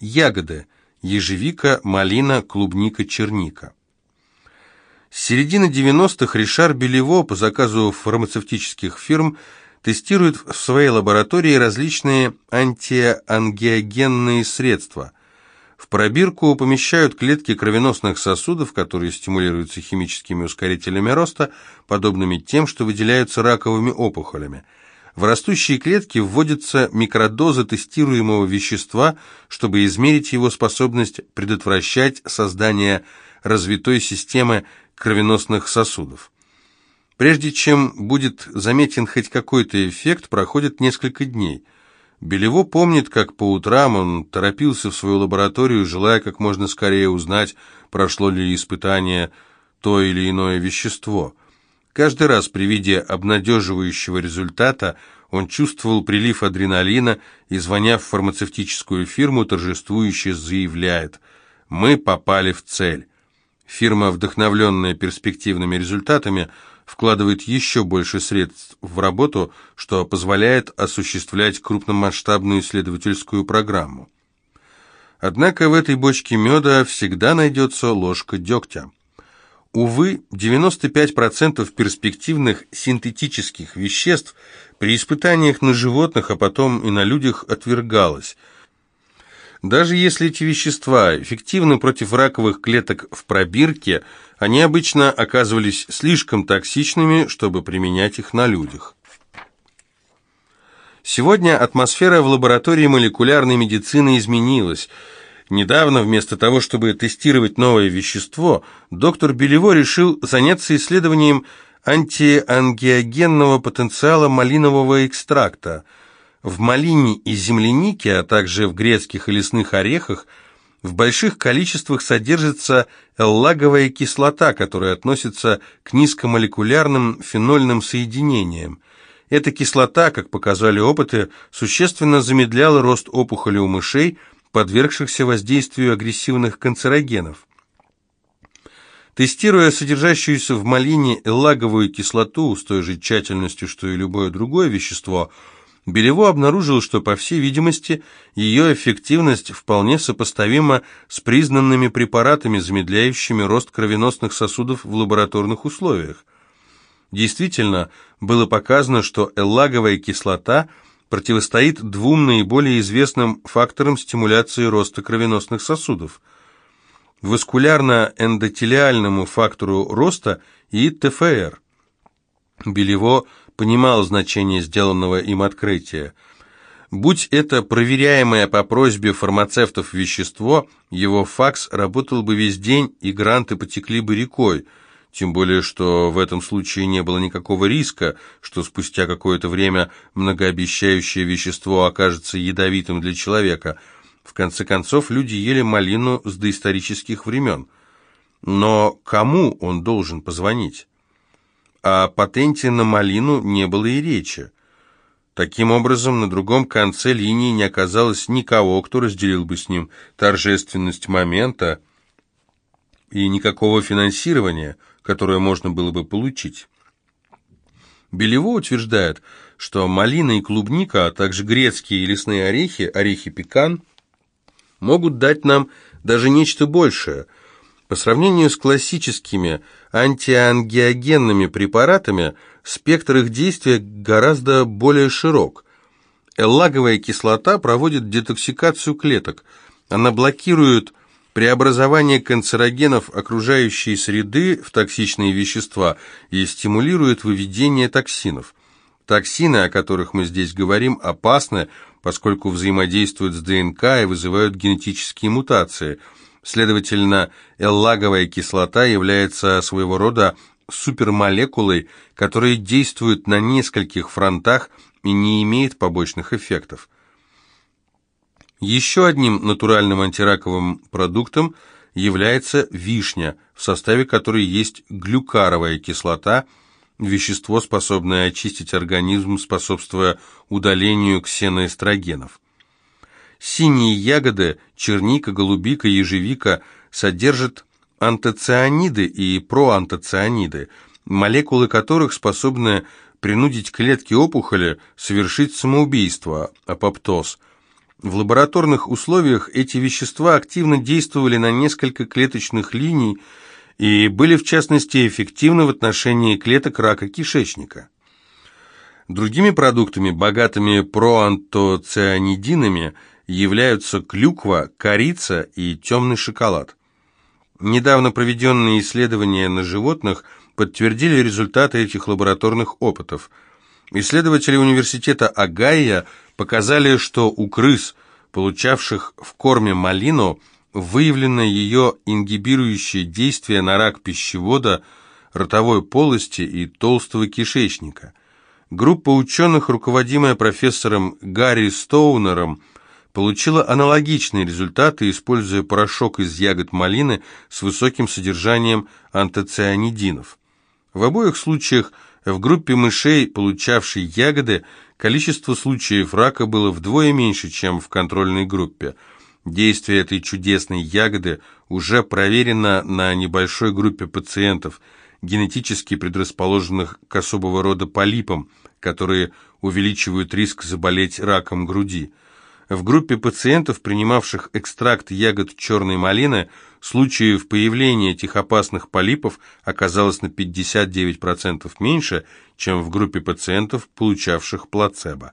Ягоды – ежевика, малина, клубника, черника. С середины 90-х Ришар Белево по заказу фармацевтических фирм тестирует в своей лаборатории различные антиангиогенные средства. В пробирку помещают клетки кровеносных сосудов, которые стимулируются химическими ускорителями роста, подобными тем, что выделяются раковыми опухолями. В растущие клетки вводится микродоза тестируемого вещества, чтобы измерить его способность предотвращать создание развитой системы кровеносных сосудов. Прежде чем будет заметен хоть какой-то эффект, проходит несколько дней. Белево помнит, как по утрам он торопился в свою лабораторию, желая как можно скорее узнать, прошло ли испытание то или иное вещество. Каждый раз при виде обнадеживающего результата он чувствовал прилив адреналина и, звоня в фармацевтическую фирму, торжествующе заявляет «Мы попали в цель». Фирма, вдохновленная перспективными результатами, вкладывает еще больше средств в работу, что позволяет осуществлять крупномасштабную исследовательскую программу. Однако в этой бочке меда всегда найдется ложка дегтя. Увы, 95% перспективных синтетических веществ при испытаниях на животных, а потом и на людях отвергалось – даже если эти вещества эффективны против раковых клеток в пробирке, они обычно оказывались слишком токсичными, чтобы применять их на людях. Сегодня атмосфера в лаборатории молекулярной медицины изменилась. Недавно, вместо того, чтобы тестировать новое вещество, доктор Белево решил заняться исследованием антиангиогенного потенциала малинового экстракта – в малине и землянике, а также в грецких и лесных орехах в больших количествах содержится эллаговая кислота, которая относится к низкомолекулярным фенольным соединениям. Эта кислота, как показали опыты, существенно замедляла рост опухоли у мышей, подвергшихся воздействию агрессивных канцерогенов. Тестируя содержащуюся в малине эллаговую кислоту с той же тщательностью, что и любое другое вещество – Белево обнаружил, что, по всей видимости, ее эффективность вполне сопоставима с признанными препаратами, замедляющими рост кровеносных сосудов в лабораторных условиях. Действительно, было показано, что эллаговая кислота противостоит двум наиболее известным факторам стимуляции роста кровеносных сосудов – васкулярно-эндотелиальному фактору роста и ТФР. Белево понимал значение сделанного им открытия. Будь это проверяемое по просьбе фармацевтов вещество, его факс работал бы весь день, и гранты потекли бы рекой, тем более, что в этом случае не было никакого риска, что спустя какое-то время многообещающее вещество окажется ядовитым для человека. В конце концов, люди ели малину с доисторических времен. Но кому он должен позвонить? О патенте на малину не было и речи. Таким образом, на другом конце линии не оказалось никого, кто разделил бы с ним торжественность момента и никакого финансирования, которое можно было бы получить. Белево утверждает, что малина и клубника, а также грецкие и лесные орехи, орехи пекан, могут дать нам даже нечто большее – по сравнению с классическими антиангиогенными препаратами, спектр их действия гораздо более широк. Эллаговая кислота проводит детоксикацию клеток. Она блокирует преобразование канцерогенов окружающей среды в токсичные вещества и стимулирует выведение токсинов. Токсины, о которых мы здесь говорим, опасны, поскольку взаимодействуют с ДНК и вызывают генетические мутации – Следовательно, эллаговая кислота является своего рода супермолекулой, которая действует на нескольких фронтах и не имеет побочных эффектов. Еще одним натуральным антираковым продуктом является вишня, в составе которой есть глюкаровая кислота, вещество, способное очистить организм, способствуя удалению ксеноэстрогенов. Синие ягоды, черника, голубика, ежевика содержат антоцианиды и проантоцианиды, молекулы которых способны принудить клетки опухоли совершить самоубийство, апоптоз. В лабораторных условиях эти вещества активно действовали на несколько клеточных линий и были в частности эффективны в отношении клеток рака кишечника. Другими продуктами, богатыми проантоцианидинами, являются клюква, корица и темный шоколад. Недавно проведенные исследования на животных подтвердили результаты этих лабораторных опытов. Исследователи университета Агая показали, что у крыс, получавших в корме малину, выявлено ее ингибирующее действие на рак пищевода, ротовой полости и толстого кишечника. Группа ученых, руководимая профессором Гарри Стоунером, получила аналогичные результаты, используя порошок из ягод малины с высоким содержанием антоцианидинов. В обоих случаях в группе мышей, получавшей ягоды, количество случаев рака было вдвое меньше, чем в контрольной группе. Действие этой чудесной ягоды уже проверено на небольшой группе пациентов, генетически предрасположенных к особого рода полипам, которые увеличивают риск заболеть раком груди. В группе пациентов, принимавших экстракт ягод черной малины, случаев появления этих опасных полипов оказалось на 59% меньше, чем в группе пациентов, получавших плацебо.